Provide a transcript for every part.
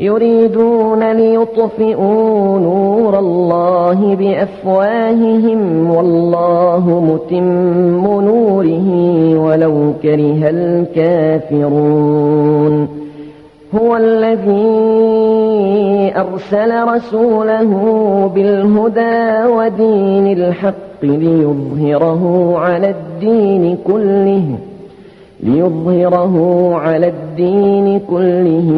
يريدون ليطفئوا نور الله بأفواههم والله متم نوره ولو كره الكافرون. هو الذي أرسل رسوله بالهدى ودين الحق ليظهره على الدين كله ليظهره على الدين كله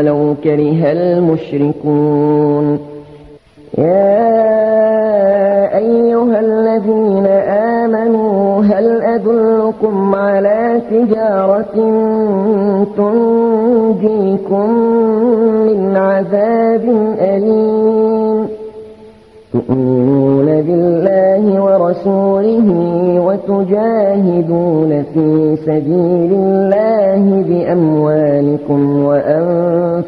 ولو كره المشركون. يا أيها الذين آمنوا هل أدلكم على تجارة تنجيكم من عذاب أليم؟ تؤمنون بالله ورسوله وتجاهدون في سبيل الله بأموالكم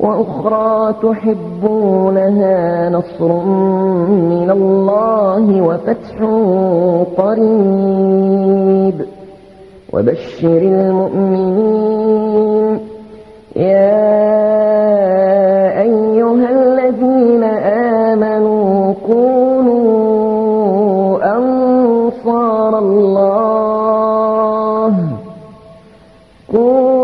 وأخرى تحبونها نصر من الله وفتح قريب. وبشر المؤمنين. يا أيها الذين آمنوا كونوا أنصار الله. كونوا